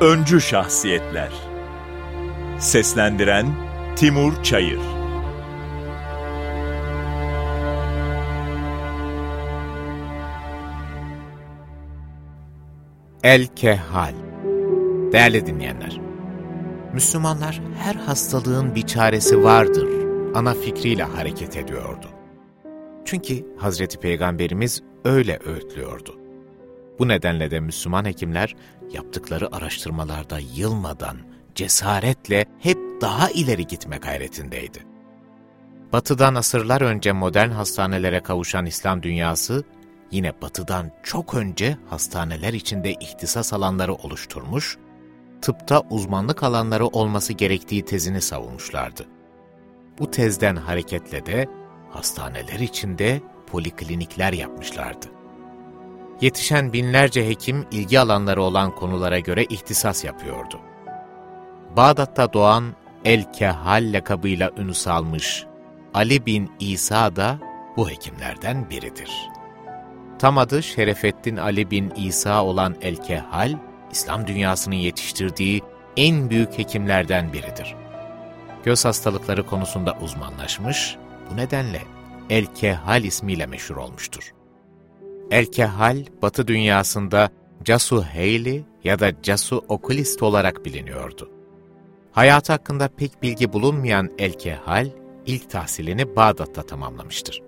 Öncü Şahsiyetler Seslendiren Timur Çayır El Kehal Değerli dinleyenler, Müslümanlar her hastalığın bir çaresi vardır ana fikriyle hareket ediyordu. Çünkü Hazreti Peygamberimiz öyle öğütlüyordu. Bu nedenle de Müslüman hekimler yaptıkları araştırmalarda yılmadan, cesaretle hep daha ileri gitme gayretindeydi. Batı'dan asırlar önce modern hastanelere kavuşan İslam dünyası, yine Batı'dan çok önce hastaneler içinde ihtisas alanları oluşturmuş, tıpta uzmanlık alanları olması gerektiği tezini savunmuşlardı. Bu tezden hareketle de hastaneler içinde poliklinikler yapmışlardı. Yetişen binlerce hekim ilgi alanları olan konulara göre ihtisas yapıyordu. Bağdat'ta doğan El-Kehal lakabıyla ünü salmış Ali bin İsa da bu hekimlerden biridir. Tam adı Şerefettin Ali bin İsa olan El-Kehal, İslam dünyasının yetiştirdiği en büyük hekimlerden biridir. Göz hastalıkları konusunda uzmanlaşmış, bu nedenle El-Kehal ismiyle meşhur olmuştur. El-Kehal, Batı dünyasında Casu Heyli ya da Casu Okulist olarak biliniyordu. Hayatı hakkında pek bilgi bulunmayan El-Kehal, ilk tahsilini Bağdat'ta tamamlamıştır.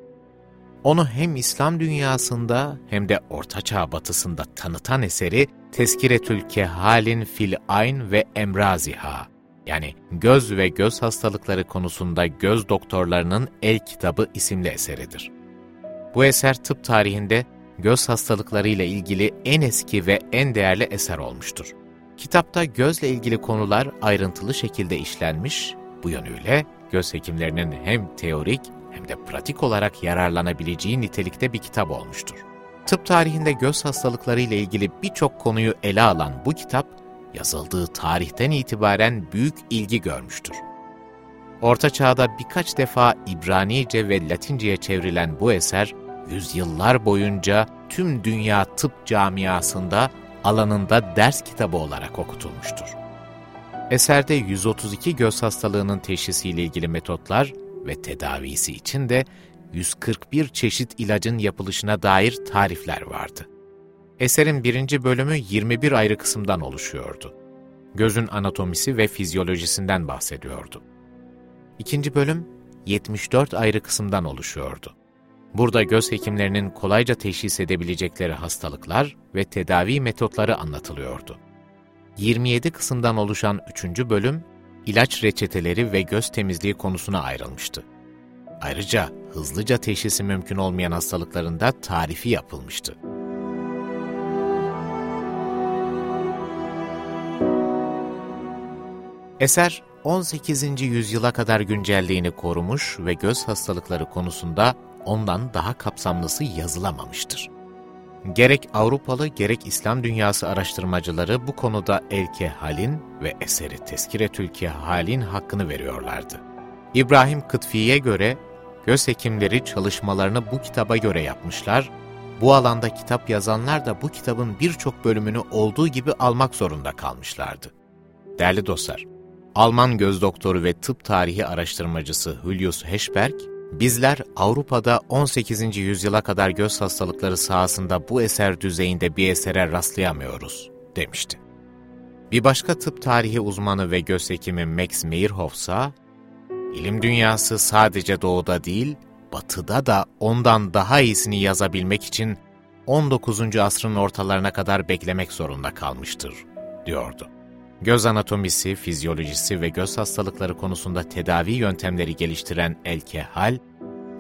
Onu hem İslam dünyasında hem de Orta Çağ batısında tanıtan eseri Teskiretül Kehalin fil Ayn ve Emraziha yani göz ve göz hastalıkları konusunda göz doktorlarının el kitabı isimli eseridir. Bu eser tıp tarihinde göz hastalıkları ile ilgili en eski ve en değerli eser olmuştur. Kitapta gözle ilgili konular ayrıntılı şekilde işlenmiş, bu yönüyle göz hekimlerinin hem teorik hem de pratik olarak yararlanabileceği nitelikte bir kitap olmuştur. Tıp tarihinde göz hastalıkları ile ilgili birçok konuyu ele alan bu kitap, yazıldığı tarihten itibaren büyük ilgi görmüştür. Orta Çağ'da birkaç defa İbranice ve Latince'ye çevrilen bu eser, yüzyıllar boyunca tüm dünya tıp camiasında alanında ders kitabı olarak okutulmuştur. Eserde 132 göz hastalığının teşhisiyle ilgili metotlar ve tedavisi için de 141 çeşit ilacın yapılışına dair tarifler vardı. Eserin birinci bölümü 21 ayrı kısımdan oluşuyordu. Gözün anatomisi ve fizyolojisinden bahsediyordu. İkinci bölüm 74 ayrı kısımdan oluşuyordu. Burada göz hekimlerinin kolayca teşhis edebilecekleri hastalıklar ve tedavi metotları anlatılıyordu. 27 kısımdan oluşan 3. bölüm, ilaç reçeteleri ve göz temizliği konusuna ayrılmıştı. Ayrıca hızlıca teşhisi mümkün olmayan hastalıklarında tarifi yapılmıştı. Eser, 18. yüzyıla kadar güncelliğini korumuş ve göz hastalıkları konusunda ondan daha kapsamlısı yazılamamıştır. Gerek Avrupalı gerek İslam dünyası araştırmacıları bu konuda El-Kehal'in ve eseri Teskiretül Kehal'in hakkını veriyorlardı. İbrahim Kıtfi'ye göre göz hekimleri çalışmalarını bu kitaba göre yapmışlar, bu alanda kitap yazanlar da bu kitabın birçok bölümünü olduğu gibi almak zorunda kalmışlardı. Değerli dostlar, Alman göz doktoru ve tıp tarihi araştırmacısı Julius Heschberg, bizler Avrupa'da 18. yüzyıla kadar göz hastalıkları sahasında bu eser düzeyinde bir esere rastlayamıyoruz, demişti. Bir başka tıp tarihi uzmanı ve göz hekimi Max Meyerhoff ise, ilim dünyası sadece doğuda değil, batıda da ondan daha iyisini yazabilmek için 19. asrın ortalarına kadar beklemek zorunda kalmıştır, diyordu. Göz anatomisi, fizyolojisi ve göz hastalıkları konusunda tedavi yöntemleri geliştiren El-Kehal,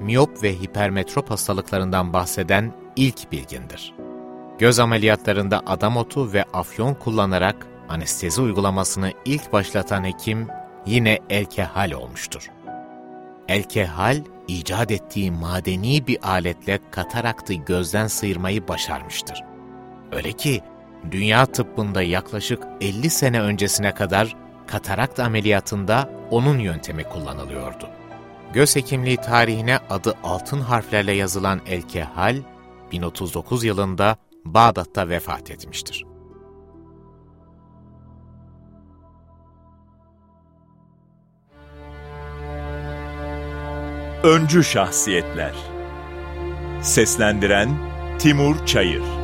miyop ve hipermetrop hastalıklarından bahseden ilk bilgindir. Göz ameliyatlarında adam otu ve afyon kullanarak anestezi uygulamasını ilk başlatan hekim yine El-Kehal olmuştur. El-Kehal, icat ettiği madeni bir aletle kataraktı gözden sıyırmayı başarmıştır. Öyle ki dünya tıbbında yaklaşık 50 sene öncesine kadar katarakt ameliyatında onun yöntemi kullanılıyordu. Göz hekimliği tarihine adı altın harflerle yazılan Elkehal, 1039 yılında Bağdat'ta vefat etmiştir. Öncü Şahsiyetler Seslendiren Timur Çayır